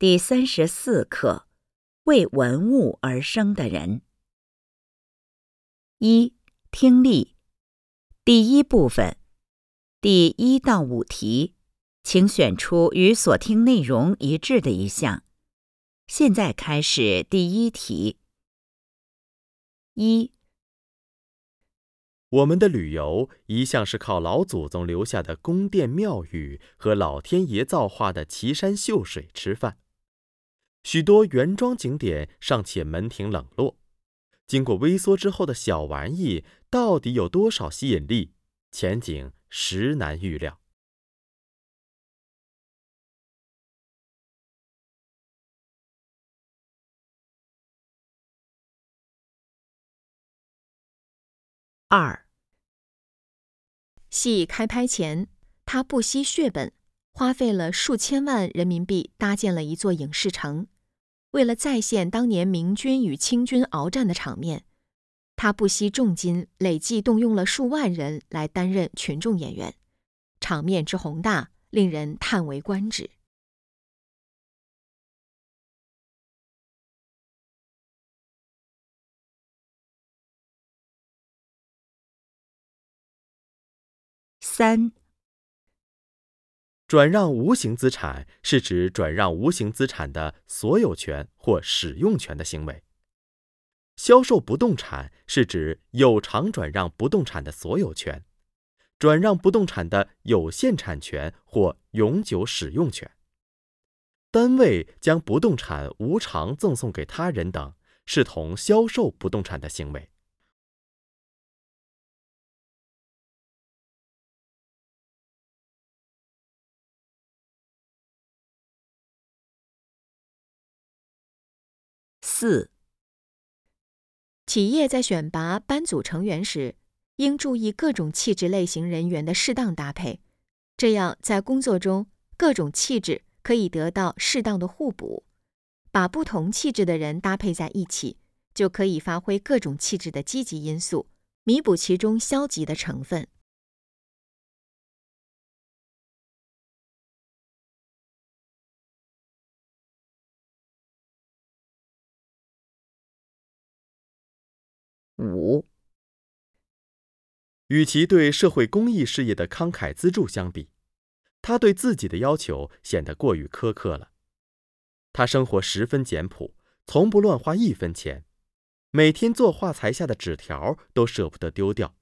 第三十四课：为文物而生的人。一、听力。第一部分，第一到五题，请选出与所听内容一致的一项。现在开始第一题。一、我们的旅游一向是靠老祖宗留下的宫殿庙宇和老天爷造化的奇山秀水吃饭。许多原装景点尚且门庭冷落，经过微缩之后的小玩意，到底有多少吸引力？前景实难预料。二、戏开拍前，他不惜血本。花费了数千万人民币搭建了一座影视城，为了再现当年明军与清军鏖战的场面，他不惜重金，累计动用了数万人来担任群众演员，场面之宏大，令人叹为观止。三。转让无形资产是指转让无形资产的所有权或使用权的行为。销售不动产是指有偿转让不动产的所有权，转让不动产的有限产权或永久使用权。单位将不动产无偿赠送给他人等，视同销售不动产的行为。四、企业在选拔班组成员时，应注意各种气质类型人员的适当搭配，这样在工作中各种气质可以得到适当的互补。把不同气质的人搭配在一起，就可以发挥各种气质的积极因素，弥补其中消极的成分。五，与其对社会公益事业的慷慨资助相比，他对自己的要求显得过于苛刻了。他生活十分简朴，从不乱花一分钱，每天做画材下的纸条都舍不得丢掉。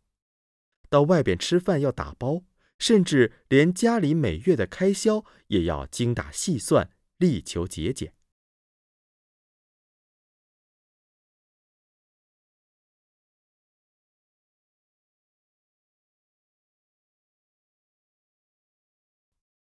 到外边吃饭要打包，甚至连家里每月的开销也要精打细算，力求节俭。